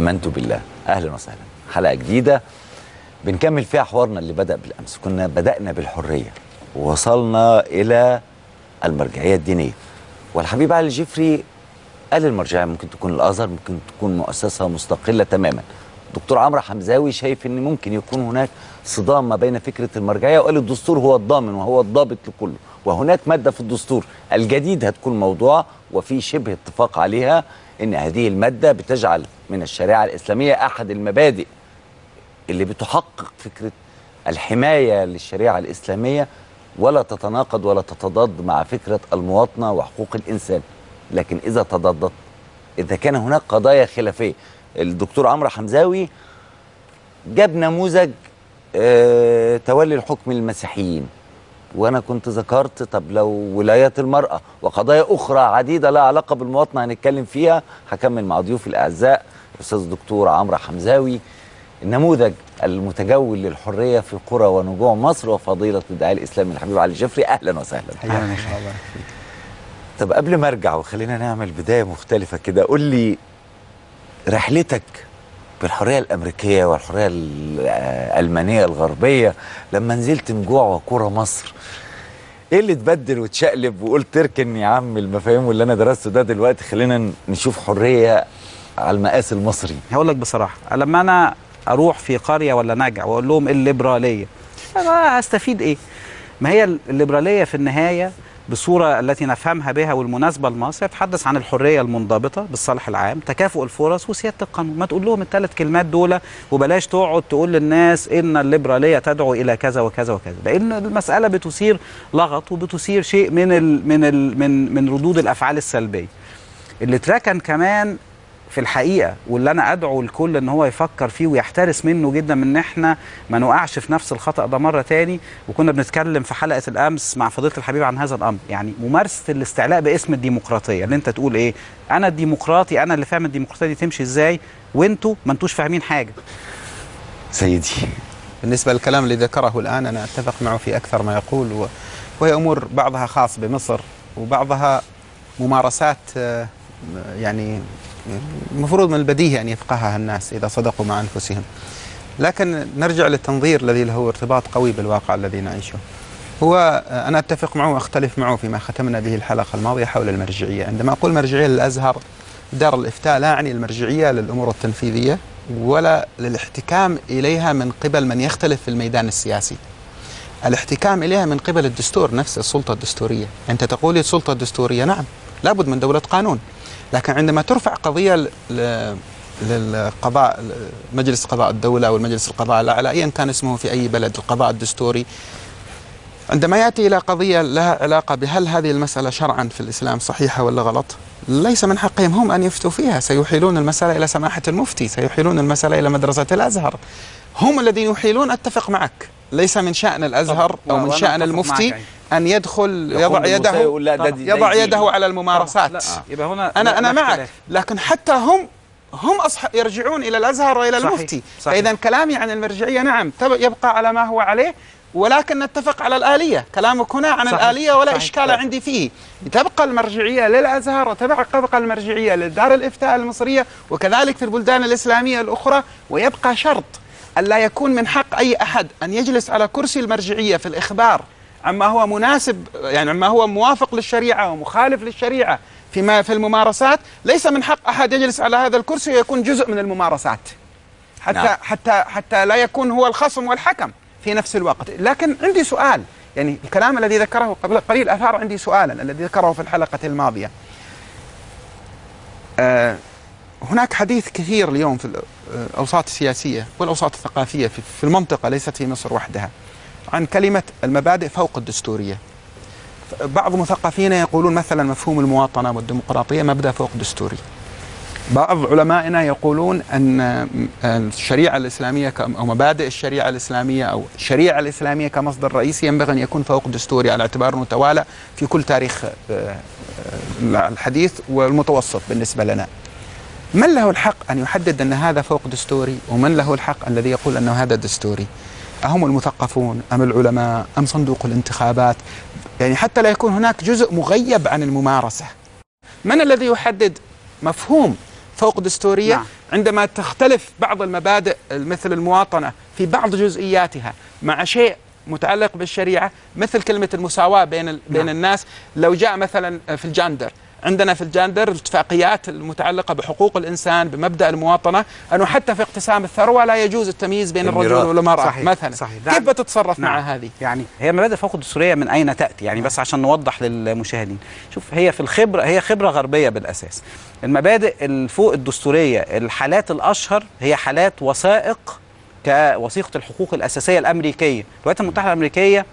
آمنت بالله. أهلا وسهلا. حلقة جديدة. بنكمل فيها حوارنا اللي بدأ بالأمس. كنا بدأنا بالحرية. ووصلنا إلى المرجعية الدينية. والحبيب علي الجفري قال المرجعية ممكن تكون الأزهر ممكن تكون مؤسسة مستقلة تماما. دكتور عمرو حمزاوي شايف إن ممكن يكون هناك صدام ما بين فكرة المرجعية وقال الدستور هو الضامن وهو الضابط لكله. وهناك مادة في الدستور الجديد هتكون موضوع وفي شبه اتفاق عليها. إن هذه المادة بتجعل من الشريعة الإسلامية أحد المبادئ اللي بتحقق فكرة الحماية للشريعة الإسلامية ولا تتناقض ولا تتضاد مع فكرة المواطنة وحقوق الإنسان. لكن إذا تضادت إذا كان هناك قضايا خلافية. الدكتور عمرو حمزاوي جاب نموذج آه تولي الحكم للمسيحيين. وأنا كنت ذكرت طب لو ولايات المرأة وقضايا أخرى عديدة لها علاقة بالمواطنة هنتكلم فيها هكمل مع ضيوفي الأعزاء الأستاذ الدكتور عمرو حمزاوي. النموذج المتجول للحرية في قرى ونجوع مصر وفضيلة الداعيه الإسلامي الحبيب علي الجفري أهلا وسهلا. أهلا الله طب قبل ما أرجع وخلينا نعمل بداية مختلفة كده قول لي رحلتك بالحرية الأمريكية والحرية الالمانيه الغربية لما نزلت نجوع وقرى مصر إيه اللي اتبدل واتشقلب وقلت اركن يا عم المفاهيم واللي أنا درسته ده دلوقتي خلينا نشوف حرية على المقاس المصري. هقول لك بصراحة لما أنا أروح في قرية ولا نجع وأقول لهم الليبرالية أنا هستفيد إيه؟ ما هي الليبرالية في النهاية بالصورة التي نفهمها بها والمناسبة لمصر يتحدث عن الحرية المنضبطة بالصالح العام تكافؤ الفرص وسيادة القانون. ما تقول لهم الثلاث كلمات دول وبلاش تقعد تقول للناس إن الليبرالية تدعو إلى كذا وكذا وكذا لأن المسألة بتثير لغط وبتثير شيء من ال من ال من من ردود الأفعال السلبية. اللي اتركن كمان في الحقيقة واللي أنا أدعو الكل إن هو يفكر فيه ويحترس منه جدا من إن إحنا ما نقعش في نفس الخطأ ده مرة تاني. وكنا بنتكلم في حلقة الأمس مع فضيلة الحبيب عن هذا الأمر يعني ممارسة الاستعلاء باسم الديمقراطية اللي أنت تقول إيه؟ أنا الديمقراطي أنا اللي فاهم الديمقراطية دي تمشي إزاي؟ وأنتوا ما أنتوش فاهمين حاجة. سيدي بالنسبة للكلام اللي ذكره الآن أنا أتفق معه في أكثر ما يقول وهي أمور بعضها خاص بمصر وبعضها ممارسات يعني المفروض من البديهي أن يفقهها الناس إذا صدقوا مع أنفسهم. لكن نرجع للتنظير الذي له ارتباط قوي بالواقع الذي نعيشه. هو أنا أتفق معه وأختلف معه فيما ختمنا به الحلقة الماضية حول المرجعية. عندما أقول مرجعية للأزهر دار الإفتاء لا أعني المرجعية للأمور التنفيذية ولا للاحتكام إليها من قبل من يختلف في الميدان السياسي. الاحتكام إليها من قبل الدستور نفس السلطة الدستورية. أنت تقول السلطة الدستورية؟ نعم. لابد من دولة قانون. لكن عندما ترفع قضية للقضاء مجلس قضاء الدولة أو المجلس القضاء الأعلى أيا كان اسمه في أي بلد القضاء الدستوري عندما يأتي إلى قضية لها علاقة بهل هذه المسألة شرعا في الإسلام صحيحة ولا غلط؟ ليس من حقهم هم أن يفتوا فيها. سيحيلون المسألة إلى سماحة المفتي سيحيلون المسألة إلى مدرسة الأزهر. هم الذين يحيلون أتفق معك. ليس من شأن الأزهر أو من شأن المفتي أن يدخل يضع يده يضع يده على الممارسات. لا يبقى هنا أنا أنا معك. لكن حتى هم هم أصح يرجعون إلى الأزهر وإلى صحيح المفتي. صحيح. فإذا كلامي عن المرجعية نعم يبقى على ما هو عليه ولكن نتفق على الآلية. كلامك هنا عن صحيح. الآلية ولا صحيح. إشكال عندي فيه. تبقى المرجعية للأزهر وتبقى المرجعية لدار الإفتاء المصرية وكذلك في البلدان الإسلامية الأخرى ويبقى شرط ألا يكون من حق أي أحد أن يجلس على كرسي المرجعية في الإخبار عما هو مناسب يعني عما هو موافق للشريعة ومخالف للشريعة فيما في الممارسات ليس من حق أحد يجلس على هذا الكرسي ويكون جزء من الممارسات. حتى نعم. حتى حتى لا يكون هو الخصم والحكم في نفس الوقت. لكن عندي سؤال يعني الكلام الذي ذكره قبل قليل أثار عندي سؤالا الذي ذكره في الحلقة الماضية. آه هناك حديث كثير اليوم في الأوساط السياسية والأوساط الثقافية في في المنطقة ليست في مصر وحدها. عن كلمة المبادئ فوق الدستورية. بعض مثقفين يقولون مثلا مفهوم المواطنة والديمقراطية مبدأ فوق دستوري. بعض علمائنا يقولون أن الشريعة الإسلامية أو مبادئ الشريعة الإسلامية أو الشريعة الإسلامية كمصدر رئيسي ينبغي أن يكون فوق دستوري على اعتبار أنه توالى في كل تاريخ آه، آه، الحديث والمتوسط بالنسبة لنا. من له الحق أن يحدد أن هذا فوق دستوري ومن له الحق الذي يقول أنه هذا دستوري؟ أهم المثقفون أم العلماء أم صندوق الانتخابات يعني حتى لا يكون هناك جزء مغيب عن الممارسة من الذي يحدد مفهوم فوق دستورية نعم. عندما تختلف بعض المبادئ مثل المواطنة في بعض جزئياتها مع شيء متعلق بالشريعة مثل كلمة المساواة بين ال- بين نعم. الناس لو جاء مثلا في الجاندر عندنا في الجاندر الاتفاقيات المتعلقة بحقوق الإنسان بمبدأ المواطنة أنه حتى في اقتسام الثروة لا يجوز التمييز بين الرجل. والمرأة صحيح، مثلا صحيح. كيف نعم. بتتصرف مع نعم. هذه؟ يعني هي مبادئ فوق الدستورية من أين تأتي يعني بس عشان نوضح للمشاهدين شوف هي في الخبرة هي خبرة غربية بالأساس المبادئ الفوق الدستورية الحالات الأشهر هي حالات وثائق كوثيقة الحقوق الأساسية الأمريكية الولايات المتحدة الأمريكية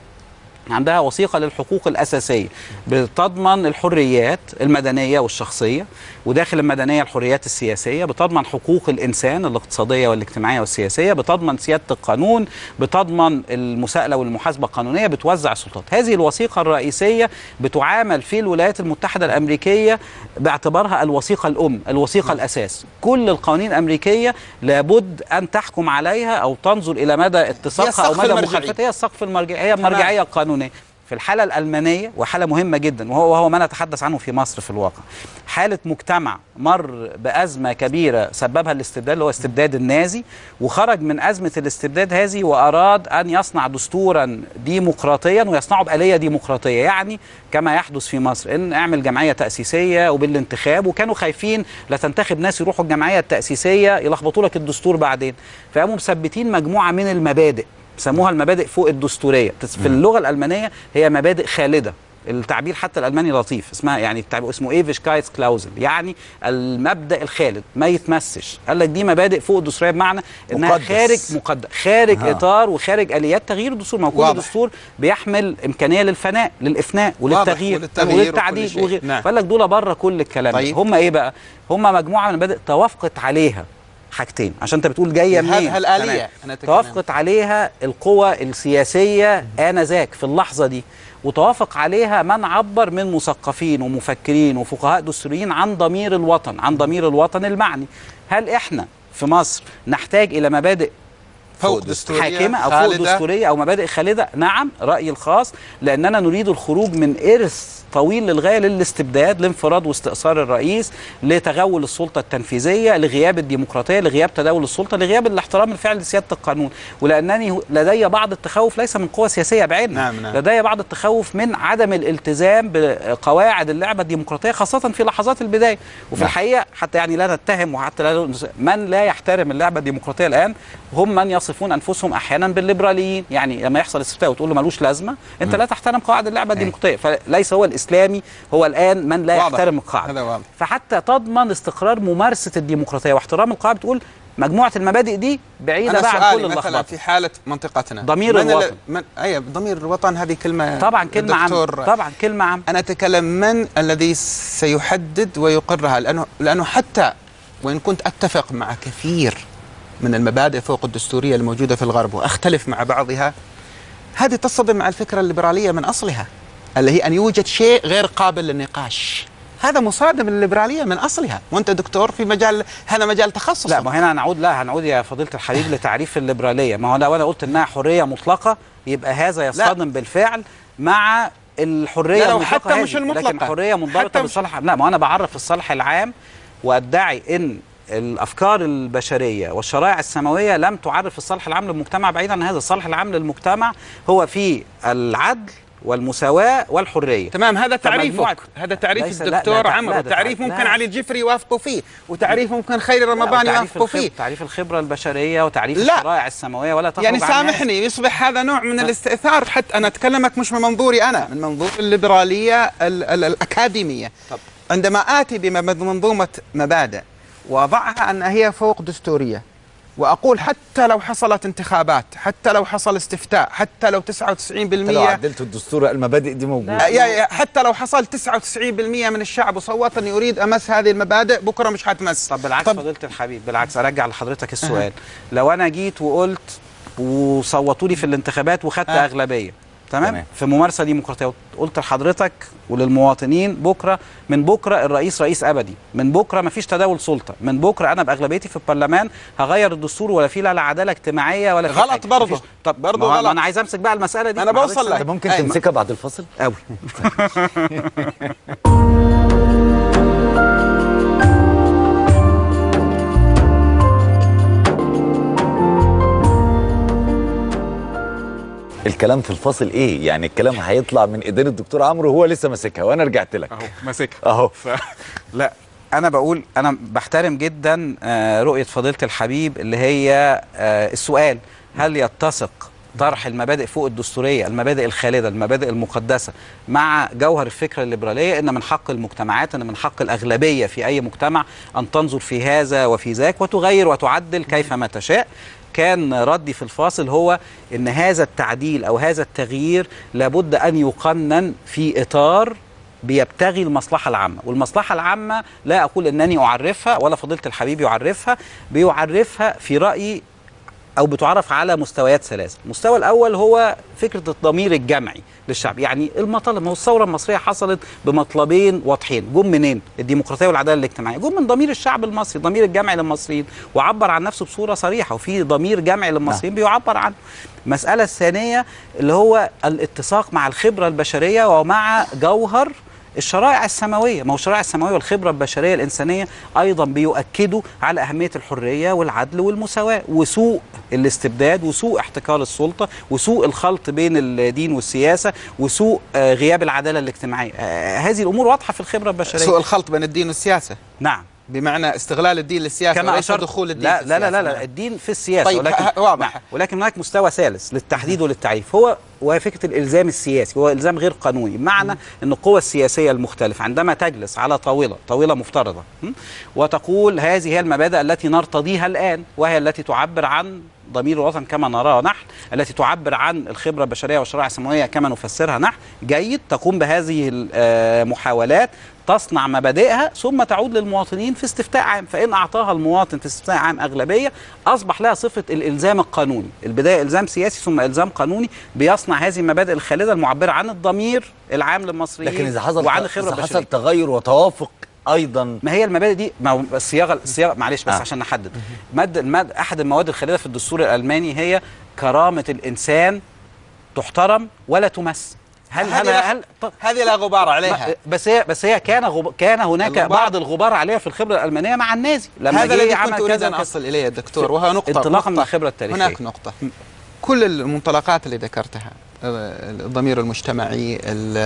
عندها وثيقة للحقوق الأساسية بتضمن الحريات المدنية والشخصية وداخل المدنية الحريات السياسية بتضمن حقوق الإنسان الاقتصادية والاجتماعية والسياسية بتضمن سيادة القانون بتضمن المساءلة والمحاسبة القانونية بتوزع السلطات. هذه الوثيقة الرئيسية بتعامل في الولايات المتحدة الأمريكية باعتبارها الوثيقة الأم الوثيقة الأساس. كل القوانين الأمريكية لابد أن تحكم عليها أو تنظر إلى مدى اتساقها أو مدى. مخالفتها. هي السقف المرجعي هي المرجعية القانونيه في الحالة الألمانية وحالة مهمة جدا وهو وهو ما نتحدث عنه في مصر في الواقع. حالة مجتمع مر بأزمة كبيرة سببها الاستبداد اللي هو استبداد النازي وخرج من أزمة الاستبداد هذه وأراد أن يصنع دستورا ديمقراطيا ويصنعه بآلية ديمقراطية. يعني كما يحدث في مصر إن أعمل جمعية تأسيسية وبالانتخاب وكانوا خايفين لا تنتخب ناس يروحوا الجمعية التأسيسية يلخبطوا لك الدستور بعدين. فقاموا مثبتين مجموعة من المبادئ. سموها المبادئ فوق الدستورية. في اللغة الألمانية هي مبادئ خالدة. التعبير حتى الألماني لطيف. اسمها يعني التعبير اسمه Ewigkeitsklausel يعني المبدأ الخالد. ما يتمسش. قال لك دي مبادئ فوق الدستورية بمعنى إنها مقدس. خارج مقدس. خارج آه. إطار وخارج آليات تغيير الدستور. ما هو كل واضح. دستور بيحمل إمكانية للفناء للإفناء وللتغيير وللتغيير وللتعديل. وغير. نعم. فقال لك دول بره كل الكلام. طيب. هم إيه بقى؟ هم مجموعة من المبادئ توافقت عليها. حاجتين. عشان انت بتقول جاية منين؟ أتكلم. توافقت عليها القوى السياسية آنذاك في اللحظة دي. وتوافق عليها من عبر من مثقفين ومفكرين وفقهاء دستوريين عن ضمير الوطن عن ضمير الوطن المعني. هل إحنا في مصر نحتاج إلى مبادئ فوق دستورية حاكمة أو فوق خالدة. دستورية أو مبادئ خالدة؟ نعم رأيي الخاص لأننا نريد الخروج من إرث طويل للغاية للاستبداد لانفراد واستئثار الرئيس لتغول السلطة التنفيذية لغياب الديمقراطية لغياب تداول السلطة لغياب الاحترام الفعلي لسيادة القانون. ولأنني لدي بعض التخوف ليس من قوى سياسية بعينها. نعم، نعم. لدي بعض التخوف من عدم الالتزام بقواعد اللعبة الديمقراطية خاصة في لحظات البداية. وفي نعم. الحقيقة حتى يعني لا نتهم وحتى لا من لا يحترم اللعبة الديمقراطية الآن هم من يصفون أنفسهم أحيانا بالليبراليين. يعني لما يحصل استفتاء وتقول له ملوش لازمة أنت لا تحترم قواعد اللعبة الديمقراطية. فليس هو الإسلامي هو الآن من لا واضح. يحترم القاعدة هذا واضح. فحتى تضمن استقرار ممارسة الديمقراطية واحترام القاعدة بتقول مجموعة المبادئ دي بعيدة بقى عن كل مثلا اللخبطة في حالة منطقتنا ضمير من الوطن. ال- من أي ضمير الوطن هذه كلمة طبعا كلمة عامه طبعا كلمة عامه أنا أتكلم من الذي سيحدد ويقرها لأنه لأنه حتى وإن كنت أتفق مع كثير من المبادئ فوق الدستورية الموجودة في الغرب وأختلف مع بعضها هذه تصطدم مع الفكرة الليبرالية من أصلها اللي هي أن يوجد شيء غير قابل للنقاش. هذا مصادم للليبرالية من أصلها. وأنت دكتور في مجال هذا مجال تخصص لا ما هنا هنعود لا هنعود يا فضيلة الحبيب لتعريف الليبرالية. ما هو لو أنا قلت إنها حرية مطلقة يبقى هذا يصطدم بالفعل مع الحرية لا، لو المطلقه حتى هذه. مش المطلقة. لكن حرية حتى منضبطه بالصالح لا ما أنا بعرف الصالح العام وأدعي إن الأفكار البشرية والشرائع السماوية لم تعرف الصالح العام للمجتمع بعيدا عن هذا الصالح العام للمجتمع هو في العدل والمساواة والحرية تمام هذا تعريفك هذا تعريف الدكتور لا، عمرو تعريف ممكن لا. علي الجفري يوافقوا فيه وتعريف ممكن خير لا، رمضان يوافقوا فيه تعريف الخبرة البشرية وتعريف لا. الشرائع السماوية ولا تخرج يعني. سامحني يصبح هذا نوع من الاستئثار حتى أنا أتكلمك مش من منظوري أنا من منظور الليبرالية ال ال الأكاديمية طب. عندما آتي بمنظومة مبادئ واضعها أن هي فوق دستورية وأقول حتى لو حصلت انتخابات حتى لو حصل استفتاء حتى لو 99% لو عدلت الدستور المبادئ دي موجودة. يا يا حتى لو حصل 99% من الشعب وصوت انه يريد أمس هذه المبادئ بكرة مش حتمس طب بالعكس فضيله الحبيب بالعكس أرجع لحضرتك السؤال. لو أنا جيت وقلت وصوتوا لي في الانتخابات وخدت آه. أغلبية تمام؟, تمام. في ممارسة ديمقراطية قلت لحضرتك وللمواطنين بكرة من بكرة الرئيس رئيس أبدي من بكرة مفيش تداول سلطة من بكرة أنا بأغلبيتي في البرلمان هغير الدستور ولا في لا عدالة اجتماعية ولا في غلط. برضه. طب برضه غلط. أنا عايز أمسك بقى المسألة دي أنا ما بوصل لك. ممكن. تمسكها بعد الفصل قوي الكلام في الفاصل إيه؟ يعني الكلام هيطلع من ايدين الدكتور عمرو وهو لسه ماسكها وأنا رجعت لك. أهو ماسكها. أهو. ف... لا أنا بقول أنا بحترم جدا آه، رؤية فضيلة الحبيب اللي هي آه، السؤال هل يتسق طرح المبادئ فوق الدستورية المبادئ الخالدة المبادئ المقدسة مع جوهر الفكرة الليبرالية؟ إن من حق المجتمعات إن من حق الأغلبية في أي مجتمع أن تنظر في هذا وفي ذاك وتغير وتعدل كيفما تشاء. كان ردي في الفاصل هو إن هذا التعديل أو هذا التغيير لابد أن يقنن في إطار بيبتغي المصلحة العامة. والمصلحة العامة لا أقول أنني أعرفها ولا فضيلة الحبيب يعرفها بيعرفها في رأيي أو بتعرف على مستويات ثلاثة المستوى الأول هو فكرة الضمير الجمعي للشعب. يعني المطالب ما هو الثورة المصرية حصلت بمطلبين واضحين. جم منين؟ الديمقراطية والعدالة الاجتماعية. جم من ضمير الشعب المصري الضمير الجمعي للمصريين وعبر عن نفسه بصورة صريحة. وفي ضمير جمعي للمصريين بيعبر عنه. المسألة الثانية اللي هو الاتساق مع الخبرة البشرية ومع جوهر الشرائع السماوية ما هو الشرائع السماوية والخبرة البشرية الإنسانية أيضا بيؤكدوا على أهمية الحرية والعدل والمساواة وسوء الاستبداد وسوء احتكار السلطة وسوء الخلط بين الدين والسياسة وسوء آه، غياب العدالة الاجتماعية. آه، هذه الأمور واضحة في الخبرة البشرية. سوء الخلط بين الدين والسياسة. نعم. بمعنى استغلال الدين للسياسة كما وليس دخول الدين لا في لا لا لا. لا الدين في السياسة طيب، ولكن ه- واضح. ولكن هناك مستوى ثالث للتحديد وللتعريف هو وهي فكرة الإلزام السياسي هو إلزام غير قانوني بمعنى إن القوى السياسية المختلفة عندما تجلس على طاولة طاولة مفترضة? وتقول هذه هي المبادئ التي نرتضيها الآن وهي التي تعبر عن ضمير الوطن كما نراه نحن التي تعبر عن الخبرة البشرية والشرائع السماوية كما نفسرها نحن جيد تقوم بهذه المحاولات تصنع مبادئها ثم تعود للمواطنين في استفتاء عام. فإن أعطاها المواطن في استفتاء عام أغلبية أصبح لها صفة الإلزام القانوني. البداية إلزام سياسي ثم إلزام قانوني بيصنع هذه المبادئ الخالدة المعبرة عن الضمير العام للمصريين لكن إذا حصل وعن الخبرة إذا حصل تغير وتوافق أيضا. ما هي المبادئ دي؟ ما الصياغه الصياغه معلش بس آه. آه. عشان نحدد. ماده الماد أحد المواد الخالدة في الدستور الألماني هي كرامة الإنسان تحترم ولا تمس. هل هل هل هذه لا غبار عليها. بس هي بس هي كان غب... كان هناك الغبار- بعض الغبار عليها في الخبرة الألمانية مع النازي. لما هذا الذي عمل كنت أريد كذا ان. أصل إليه يا دكتور وهي نقطه انطلاقا من الخبرة التاريخية. هناك نقطة. كل المنطلقات اللي ذكرتها. الضمير المجتمعي ال-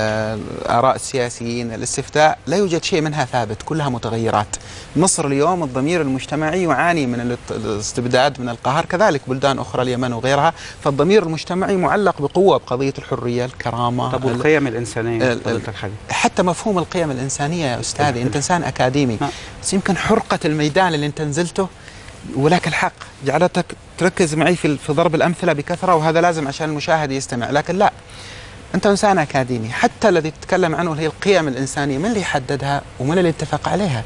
الآراء السياسيين الاستفتاء لا يوجد شيء منها ثابت كلها متغيرات. مصر اليوم الضمير المجتمعي يعاني من الاستبداد من القهر كذلك بلدان أخرى اليمن وغيرها. فالضمير المجتمعي معلق بقوة بقضية الحرية الكرامة طب ال- والقيم الإنسانية؟ ال- فضيلة الحبيب حتى مفهوم القيم الإنسانية يا أستاذي أنت إنسان أكاديمي. نعم. بس يمكن حرقة الميدان اللي أنت نزلته ولك الحق. جعلتك تركز معي في ضرب الأمثلة بكثرة وهذا لازم عشان المشاهد يستمع. لكن لا أنت إنسان أكاديمي. حتى الذي تتكلم عنه هي القيم الإنسانية. من اللي يحددها؟ ومن اللي اتفق عليها؟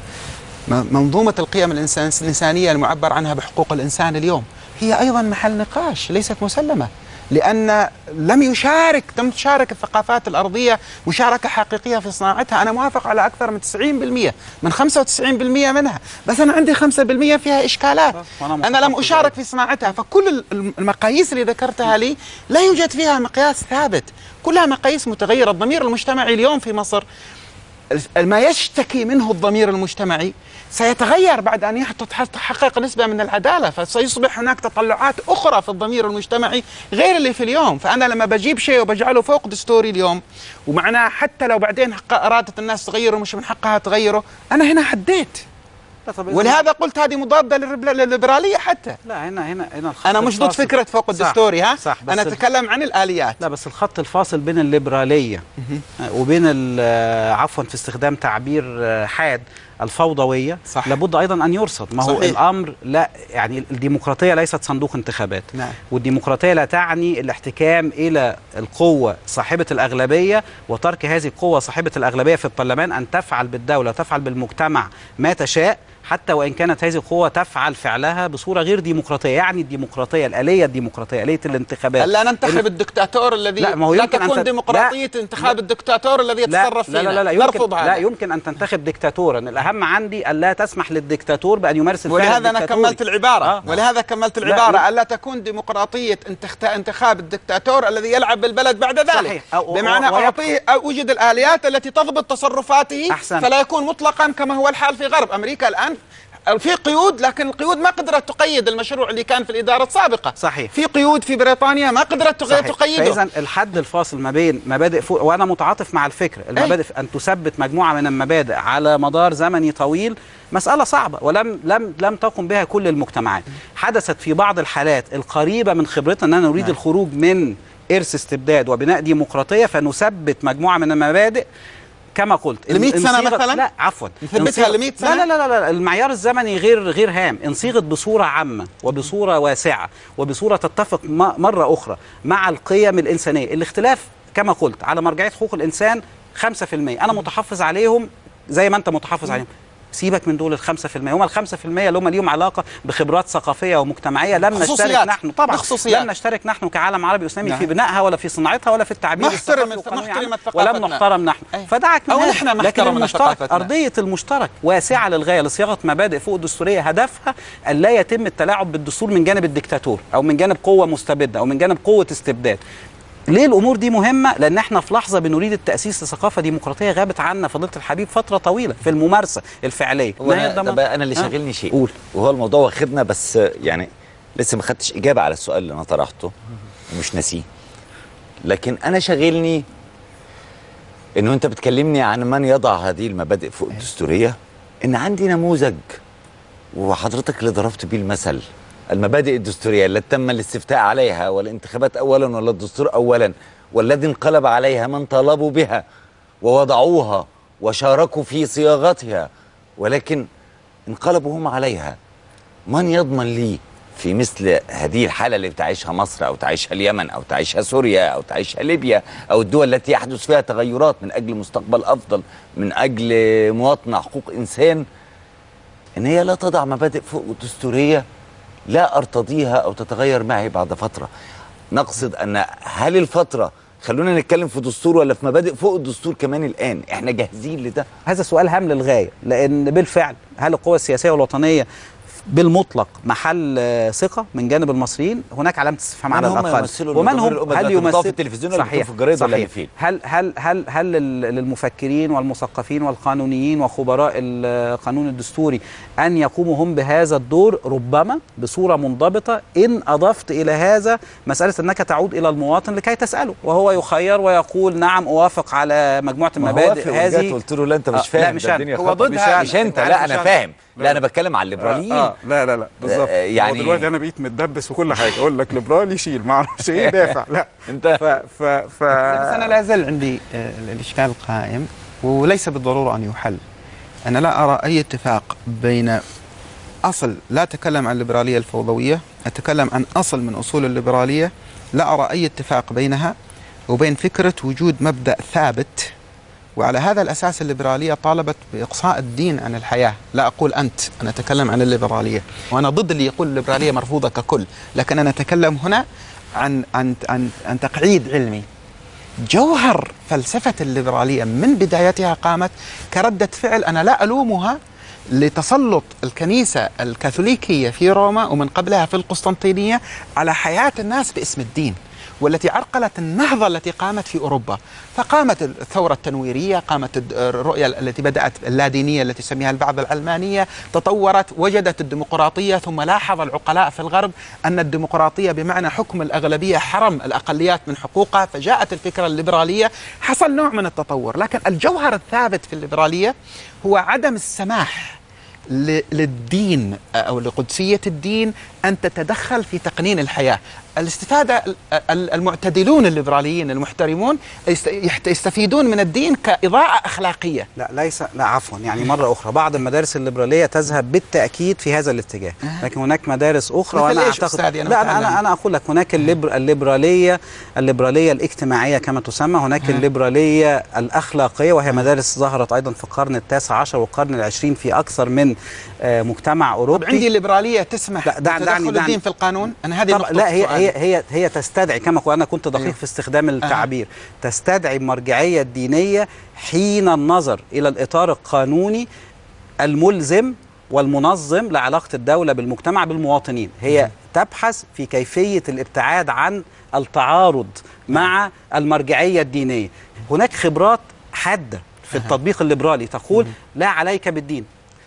منظومة القيم الإنسان- الإنسانية المعبر عنها بحقوق الإنسان اليوم هي أيضا محل نقاش ليست مسلمة. لأن لم يشارك لم تشارك الثقافات الأرضية مشاركة حقيقية في صناعتها. أنا موافق على أكثر من 90% من 95% منها. بس أنا عندي 5% فيها إشكالات. أنا لم أشارك في صناعتها. فكل ال- المقاييس اللي ذكرتها لي لا يوجد فيها مقياس ثابت. كلها مقاييس متغيرة. الضمير المجتمعي اليوم في مصر ما يشتكي منه الضمير المجتمعي سيتغير بعد يحط- تحقق نسبة من العدالة فسيصبح هناك تطلعات أخرى في الضمير المجتمعي غير اللي في اليوم. فأنا لما بجيب شيء وبجعله فوق دستوري اليوم ومعناه حتى لو بعدين حق ارادت الناس تغيره مش من حقها تغيره أنا هنا حديت. ولهذا قلت هذه مضادة للليبرالية حتى لا هنا هنا هنا الخط أنا مش ضد. فكرة فوق الدستوري ها صح بس أنا أتكلم عن الآليات لا بس الخط الفاصل بين الليبرالية وبين ال- عفوا في استخدام تعبير آه، حاد الفوضوية صح. لابد أيضا أن يرصد ما هو صحيح. الأمر لا يعني الديمقراطية ليست صندوق انتخابات نعم. والديمقراطية لا تعني الاحتكام إلى القوة صاحبة الأغلبية وترك هذه القوة صاحبة الأغلبية في البرلمان أن تفعل بالدولة تفعل بالمجتمع ما تشاء حتى وإن كانت هذه القوة تفعل فعلها بصورة غير ديمقراطية يعني الديمقراطية الآلية الديمقراطية آلية الانتخابات الا ننتخب الدكتاتور الذي لا، ما هو لا يمكن أن تكون تن- ديمقراطية لا، انتخاب لا. الدكتاتور الذي لا يتصرف لا فينا لا لا نرفض يمكن لا يمكن أن تنتخب دكتاتورا الأهم عندي أن لا تسمح للدكتاتور بأن يمارس الفعل ولهذا أنا. كملت العبارة آه. ولهذا كملت لا، العبارة لا. ألا تكون ديمقراطية انتخاب الدكتاتور الذي يلعب بالبلد بعد ذلك صحيح. أو- بمعنى اعطيه أوجد الآليات التي تضبط تصرفاته أحسن. فلا يكون مطلقا كما هو الحال في غرب أمريكا الآن في قيود لكن القيود ما قدرت تقيد المشروع اللي كان في الإدارة السابقة. صحيح. في قيود في بريطانيا ما قدرت تق- تقيده. فاذا الحد الفاصل ما بين مبادئ فوق وأنا متعاطف مع الفكرة المبادئ أن تثبت مجموعة من المبادئ على مدار زمني طويل مسألة صعبة ولم لم لم تقم بها كل المجتمعات. حدثت في بعض الحالات القريبة من خبرتنا أننا نريد نعم. الخروج من إرث استبداد وبناء ديمقراطية فنثبت مجموعة من المبادئ كما قلت ل 100 إن سنة صيغت- مثلاً؟ لا عفوا. نثبتها ل 100 سنة؟ لا لا لا لا المعيار الزمني غير غير هام. ان صيغت بصورة عامة وبصورة واسعة وبصورة تتفق مرة أخرى مع القيم الإنسانية. الاختلاف كما قلت على مرجعية حقوق الإنسان 5% أنا متحفظ عليهم زي ما أنت متحفظ عليهم. سيبك من دول ال 5% هم ال 5% اللي هم ليهم علاقة بخبرات ثقافية ومجتمعية لم نشترك خصوصيات. نحن طبعا بخصوصيات. لم نشترك نحن كعالم عربي اسلامي نعم. في بنائها ولا في صناعتها ولا في التعبير نحترم نحترم. ولم نحترم نحن. فدعك من هذا. نحن ما لكن المشترك. أرضية المشترك واسعة للغاية لصياغة مبادئ فوق دستوريه هدفها أن لا يتم التلاعب بالدستور من جانب الدكتاتور أو من جانب قوة مستبدة أو من جانب قوة استبداد ليه الأمور دي مهمة؟ لأن إحنا في لحظة بنريد التأسيس لثقافة ديمقراطية غابت عنا فضيله الحبيب فترة طويلة في الممارسة الفعلية. هو أنا؟ طب أنا اللي؟ شاغلني شيء. قول. وهو الموضوع واخدنا بس يعني لسه ما خدتش إجابة على السؤال اللي أنا طرحته. ومش ناسيه. لكن أنا شاغلني إنه أنت بتكلمني عن من يضع هذه المبادئ فوق الدستورية. إن عندي نموذج. وحضرتك اللي ضربت بيه المثل. المبادئ الدستورية التي تم الاستفتاء عليها والانتخابات اولا ولا الدستور اولا والذي انقلب عليها من طالبوا بها ووضعوها وشاركوا في صياغتها ولكن انقلبوا هم عليها. من يضمن لي في مثل هذه الحالة اللي بتعيشها مصر أو تعيشها اليمن أو تعيشها سوريا أو تعيشها ليبيا أو الدول التي يحدث فيها تغيرات من أجل مستقبل أفضل من أجل مواطنة حقوق إنسان إن هي لا تضع مبادئ فوق دستورية لا أرتضيها أو تتغير معي بعد فترة. نقصد أن هل الفترة خلونا نتكلم في دستور ولا في مبادئ فوق الدستور كمان الآن. إحنا جاهزين لده؟ هذا سؤال هام للغاية لأن بالفعل هل القوى السياسية والوطنية بالمطلق محل آه، ثقة من جانب المصريين هناك علامة استفهام على الاقل ومن هم؟ الأمة هل بيطلعوا في يمثل؟ التلفزيون بيكونوا في الجرايد ولا صحيح. فين؟ هل هل هل هل لل- للمفكرين والمثقفين والقانونيين وخبراء القانون الدستوري أن يقوموا هم بهذا الدور؟ ربما بصورة منضبطة إن أضفت إلى هذا مسألة أنك تعود إلى المواطن لكي تسأله. وهو يخير ويقول نعم أوافق على مجموعة المبادئ هذه. قلت له لا أنت مش آه، فاهم لا مش. الدنيا هو. مش, مش أنت لا أنا فاهم. أنا. لا أنا بتكلم على الليبراليين. آه لا لا لا بالظبط. آه، يعني يعني- دلوقتي أنا بقيت متدبس وكل حاجة. أقول لك ليبرالي يشيل ما أعرفش إيه دافع. لا. أنت ف ف ف بس أنا لا زال عندي آه، الإشكال قائم وليس بالضرورة أن يحل. أنا لا أرى أي اتفاق بين أصل لا أتكلم عن الليبرالية الفوضوية، أتكلم عن أصل من أصول الليبرالية، لا أرى أي اتفاق بينها وبين فكرة وجود مبدأ ثابت وعلى هذا الأساس الليبرالية طالبت بإقصاء الدين عن الحياة، لا أقول أنت، أنا أتكلم عن الليبرالية، وأنا ضد اللي يقول الليبرالية مرفوضة ككل، لكن أنا أتكلم هنا عن عن عن, عن تقعيد علمي. جوهر فلسفة الليبرالية من بدايتها قامت كردة فعل أنا لا ألومها لتسلط الكنيسة الكاثوليكية في روما ومن قبلها في القسطنطينية على حياة الناس باسم الدين. والتي عرقلت النهضة التي قامت في أوروبا فقامت الثورة التنويرية قامت الرؤية التي بدأت اللادينية التي سميها البعض العلمانية تطورت وجدت الديمقراطية ثم لاحظ العقلاء في الغرب أن الديمقراطية بمعنى حكم الأغلبية حرم الأقليات من حقوقها فجاءت الفكرة الليبرالية حصل نوع من التطور لكن الجوهر الثابت في الليبرالية هو عدم السماح للدين أو لقدسية الدين أن تتدخل في تقنين الحياة. الاستفادة ال- ال- المعتدلون الليبراليين المحترمون يستفيدون من الدين كاضاءه أخلاقية. لا ليس لا عفوا يعني مرة أخرى بعض المدارس الليبرالية تذهب بالتأكيد في هذا الاتجاه لكن هناك مدارس إيش اعتقد أستاذي؟ أنا لا أنا متعلم. أنا أنا أقول لك هناك الليبر الليبراليه الليبرالية الاجتماعية كما تسمى هناك الليبرالية الأخلاقية وهي مدارس ظهرت أيضا في القرن التاسع عشر والقرن العشرين في أكثر من آه، مجتمع طب اوروبي عندي الليبرالية تسمح دعني- الدين. في القانون؟ أنا هذه طب لا هي. هي هي هي تستدعي كما أنا كنت دقيق أيوه. في استخدام التعبير. تستدعي المرجعية الدينية حين النظر إلى الإطار القانوني الملزم والمنظم لعلاقة الدولة بالمجتمع بالمواطنين. هي تبحث في كيفية الابتعاد عن التعارض مع المرجعية الدينية. هناك خبرات حادة في التطبيق الليبرالي تقول لا عليك بالدين.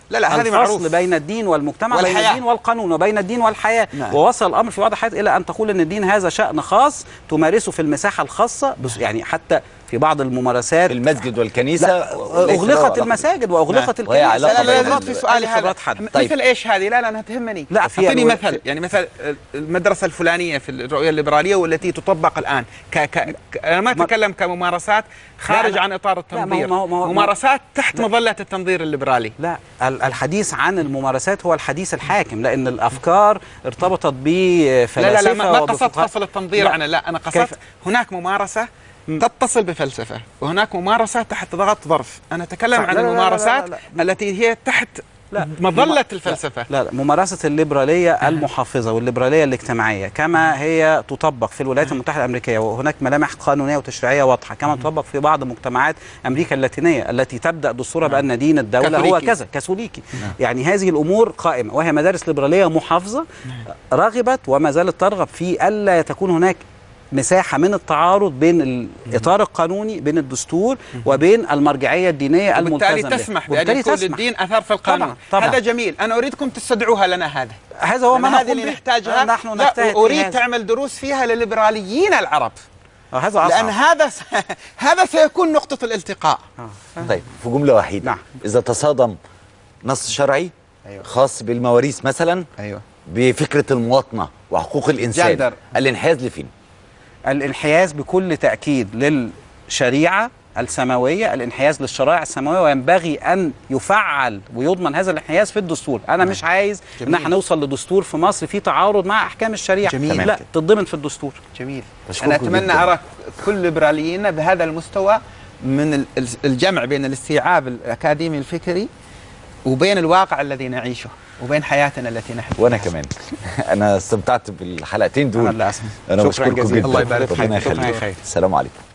لا، لا، هذه الفصل معروف. بين الدين والمجتمع بين والحياة. الدين والقانون وبين الدين والحياة نعم. ووصل الأمر في بعض الحالات إلى أن تقول إن الدين هذا شأن خاص تمارسه في المساحة الخاصة بس يعني حتى في بعض الممارسات في المسجد والكنيسة لا أغلقت. المساجد وأغلقت الكنائس علاقة لا لا لا يغلط في ال- سؤالي هذا حد. طيب. مثل إيش هذه لا لا انها تهمني لا، أعطيني مثل يعني مثل المدرسة الفلانية في الرؤية الليبرالية والتي تطبق الآن ك ك ك- أنا ما أتكلم كممارسات خارج لا. عن إطار لا، ما هو- التنظير ما هو- ما هو- ممارسات تحت مظلة التنظير الليبرالي لا ال- الحديث عن الممارسات هو الحديث الحاكم لأن الأفكار ارتبطت بفلاسفه لا لا لا ما قصدت. فصل التنظير لا. عن لا أنا؟ قصدت هناك ممارسة تتصل بفلسفة. وهناك ممارسه تحت ضغط ظرف. أنا أتكلم. عن لا، لا، لا، لا، الممارسات لا، لا. التي هي تحت لا. مظلة مم- الفلسفة. لا لا. ممارسة الليبرالية المحافظة والليبرالية الاجتماعية كما هي تطبق في الولايات المتحدة الأمريكية. وهناك ملامح قانونية وتشريعية واضحة كما تطبق في بعض مجتمعات أمريكا اللاتينية التي تبدأ دستورها بأن دين الدولة هو كاثوليكي. كذا كاثوليكي. يعني هذه الأمور قائمة وهي مدارس ليبرالية محافظة رغبت وما زالت ترغب في ألا تكون هناك مساحة من التعارض بين الإطار القانوني بين الدستور وبين المرجعية الدينية وبالتالي الملتزم بها. تسمح وبالتالي يكون تسمح. للدين أثر في القانون طبعاً، طبعاً. هذا جميل أنا أريدكم تستدعوها لنا هذا هذا هو ما هذه اللي. نحتاجها نحن لا نجتهد هذا. تعمل دروس فيها للليبراليين العرب آه، هذا أصعب لأن هذا س... هذا سيكون نقطة الالتقاء طيب في جملة وحيده نعم. إذا تصادم نص شرعي أيوة. خاص بالمواريث مثلا أيوه بفكرة المواطنة وحقوق الإنسان جندر. الانحياز لفين الانحياز بكل تأكيد للشريعة السماوية الانحياز للشرائع السماوية وينبغي أن يفعل ويضمن هذا الانحياز في الدستور أنا مش عايز إن جميل. إحنا نوصل لدستور في مصر فيه تعارض مع أحكام الشريعة جميل. لا. تتضمن في الدستور جميل أنا أتمنى جداً. أرى كل الليبراليين بهذا المستوى من ال- ال- الجمع بين الاستيعاب الأكاديمي الفكري وبين الواقع الذي نعيشه وبين حياتنا التي نحن وأنا فيها. كمان أنا استمتعت بالحلقتين دول أنا. أنا شكراً بشكركم جزيلاً. جدا الله يبارك فيك. شكراً. السلام عليكم